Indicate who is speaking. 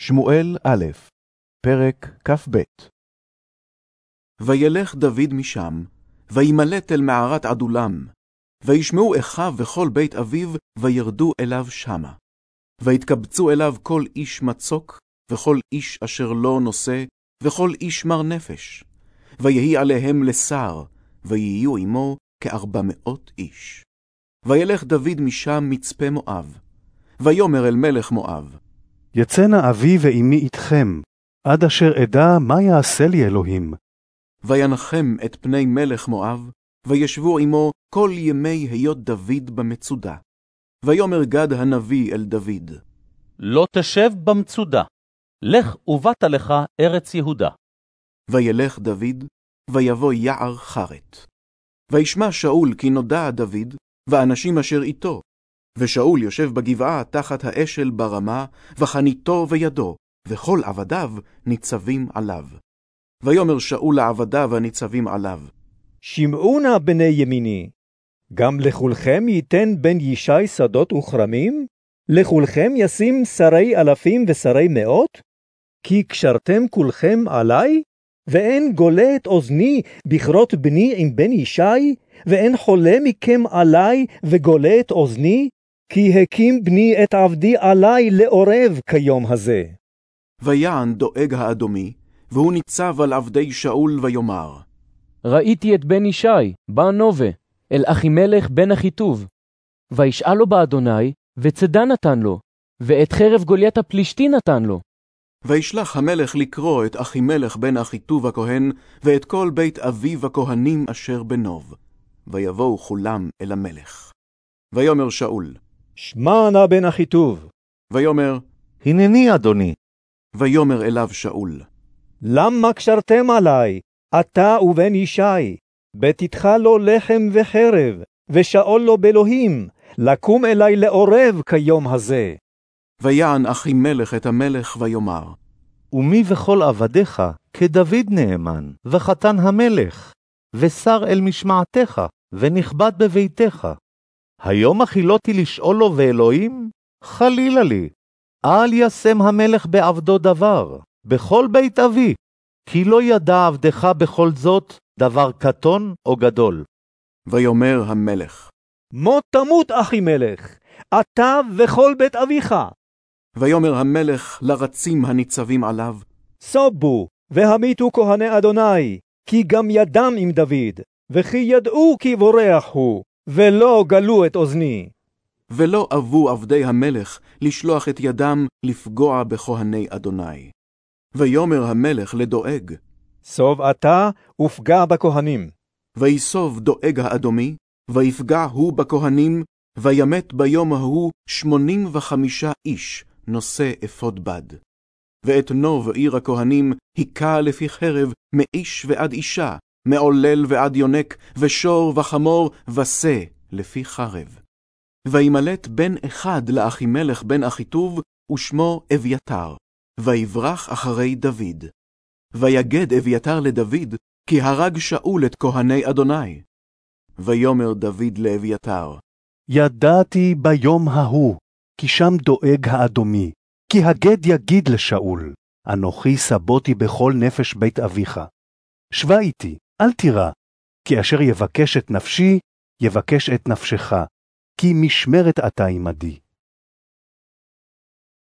Speaker 1: שמואל א', פרק כ"ב וילך דוד משם, וימלט אל מערת עדולם, וישמעו אחיו וכל בית אביו, וירדו אליו שמה. ויתקבצו אליו כל איש מצוק, וכל איש אשר לא נושא, וכל איש מר נפש. ויהי עליהם לשר, ויהיו עמו כארבע מאות איש. וילך דוד משם מצפה מואב. ויאמר אל מלך מואב,
Speaker 2: יצא נא אבי ואמי איתכם, עד אשר אדע מה יעשה לי אלוהים.
Speaker 1: וינחם את פני מלך מואב, וישבו עמו כל ימי היות דוד במצודה. ויאמר גד הנביא אל דוד,
Speaker 3: לא תשב במצודה, לך ובאת לך ארץ יהודה.
Speaker 1: וילך דוד, ויבוא יער חרת. וישמע שאול כי נודע דוד, ואנשים אשר איתו, ושאול יושב בגבעה תחת האשל ברמה, וחניתו וידו, וכל עבדיו ניצבים עליו. ויאמר שאול לעבדיו הניצבים עליו,
Speaker 4: שמעו נא בני ימיני, גם לכולכם ייתן בן ישי שדות וכרמים? לכולכם ישים שרי אלפים ושרי מאות? כי קשרתם כולכם עלי? ואין גולה את אוזני בכרות בני עם בן ישי? ואין חולה מכם עלי וגולה את אוזני? כי הקים בני את עבדי עלי לעורב כיום הזה.
Speaker 1: ויען דואג האדומי, והוא ניצב על עבדי שאול ויאמר,
Speaker 5: ראיתי את בן ישי, בא נובה, אל אחימלך בן אחיטוב. וישאל לו באדוני, וצדה נתן לו, ואת חרב גוליית הפלישתי נתן לו.
Speaker 1: וישלח המלך לקרוא את אחימלך בן אחיטוב הכהן, ואת כל בית אביו הכהנים אשר בנוב. ויבואו כולם אל המלך. ויאמר שאול,
Speaker 4: שמע נא בן אחיטוב,
Speaker 1: ויאמר,
Speaker 3: הנני אדוני.
Speaker 1: ויאמר אליו שאול,
Speaker 4: למה קשרתם עלי, אתה ובן ישי? בתתך לו לחם וחרב, ושאול לו באלוהים, לקום אלי לעורב כיום הזה.
Speaker 1: ויען אחימלך את המלך ויאמר,
Speaker 3: ומי וכל עבדיך כדוד נאמן, וחתן המלך, ושר אל משמעתך, ונכבד בביתך. היום הכילותי לשאול לו ואלוהים? חלילה לי. אל ישם המלך בעבדו דבר, בכל בית אבי, כי לא ידע עבדך בכל זאת דבר קטון או גדול.
Speaker 1: ויאמר המלך,
Speaker 4: מות תמות אחימלך, אתה וכל בית אביך.
Speaker 1: ויאמר המלך לרצים הניצבים עליו,
Speaker 4: סובו, והמיתו כהני אדוני, כי גם ידם עם דוד, וכי ידעו כי בורח הוא, ולא גלו את אוזני.
Speaker 1: ולא אבו עבדי המלך לשלוח את ידם לפגוע בכהני אדוני. ויאמר המלך לדואג,
Speaker 4: סוב אתה ופגע בכהנים.
Speaker 1: ויסוב דואג האדומי, ויפגע הוא בכהנים, וימת ביום ההוא שמונים וחמישה איש, נושא אפוד בד. ואת נוב עיר הכהנים היכה לפי חרב, מאיש ועד אישה, מעולל ועד יונק, ושור וחמור, ושה, לפי חרב. וימלט בן אחד לאחימלך בן אחיטוב, ושמו אביתר, ויברח אחרי דוד. ויגד אביתר לדוד, כי הרג שאול את כהני אדוני. ויאמר דוד לאביתר,
Speaker 2: ידעתי ביום ההוא, כי שם דואג האדומי, כי הגד יגיד לשאול, אנוכי סבותי בכל נפש בית אביך. שבה איתי, אל תירא, כי אשר יבקש את נפשי, יבקש את נפשך, כי משמרת אתה עמדי.